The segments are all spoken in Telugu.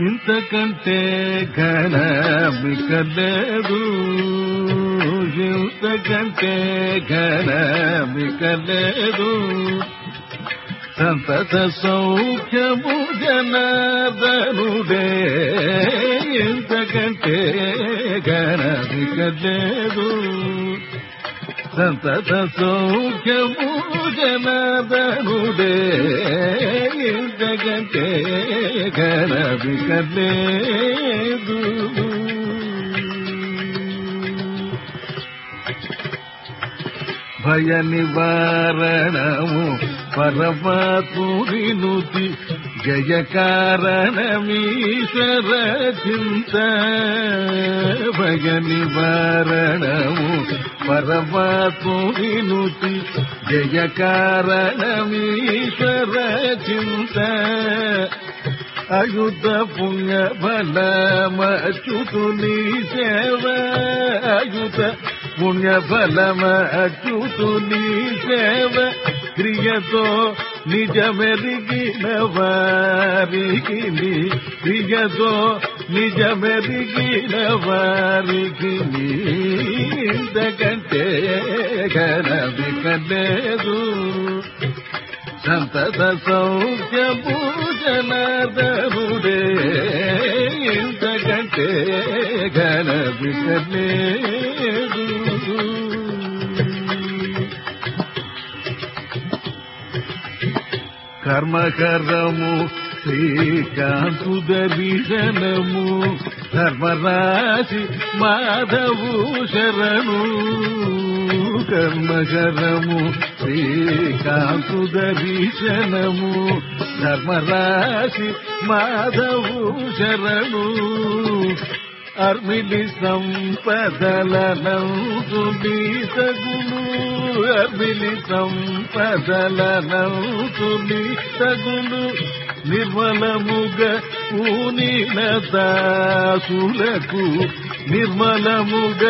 ఇంతకంటే ఘనమికలేదు ఇంతకంటే ఘనమికలేదు సంతత సౌఖ్యము జనార్దనుడే ఇంతకంటే ఘనమికలేదు సంతత సౌఖ్యము జగతే ఇంతకంటే ఘనమికలేదు భయ నివారణము పరమాత్ముడినుతి నుతి కారణమీశ్వర చింత భయ నివారణము పరమాత్ముడినుతి జయ కారణమీశ్వర చింత అయుత పుణ్య బలమచ్యుతుని సేవ అయుత పుణ్య బలమచ్యుతుని సేవ క్రియతో నిజమెరిగిన వారికి క్రియతో నిజమెరిగిన వారికి ఇంతకంటే ఘనమికలేదు సంతత సౌఖ్య పూజనాదరుడే ఇంతకంటే ఘనమికలేదు ధర్మకరము శ్రీకాంతు దర్శనము ధర్మరాశి మాధవు శరణు కర్మకరము శ్రీకాంతు దర్శనము ధర్మరాశి మాధవు శరణు అర్మిలి సంపదలనంతుని తగులు అర్మిలి సంపదలనంతుని తగులు నిర్మలముగ పూనిన దాసులకు నిర్మలముగ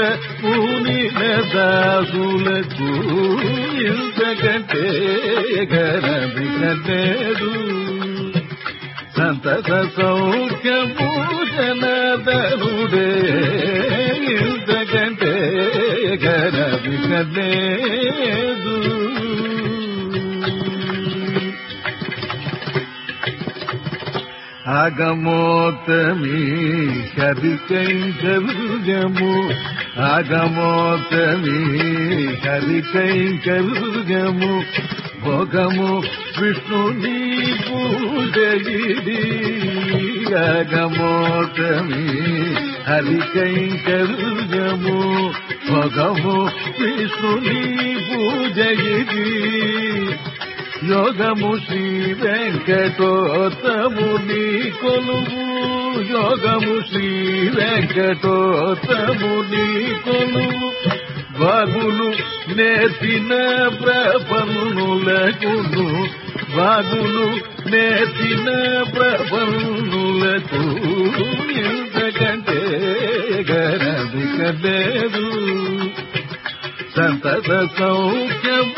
పూనిన దాసులకు ఇంతకంటే గరమికలేదు సంతత సౌఖ్య పూజనదనుడే ఇంతకంటే గరమికలేదు ఆగమోతమి హరికైంకర్యము ఆగమోతమి హరికైంకర్యము భోగము విష్ణుని పూజయిది ఆగమోతమి హరికైంకర్యము భోగము విష్ణుని పూజయిది యోగము శ్రీ వెంకటోత్తముని కొలువు. యోగము శ్రీ వెంకటోత్తముని కొలువు. బాగులు నేర్పిన ప్రపన్నులకును బాగులు నేర్పిన ప్రపన్నులకు ఇంతకంటే గరదికలేదు సంతత సౌఖ్యం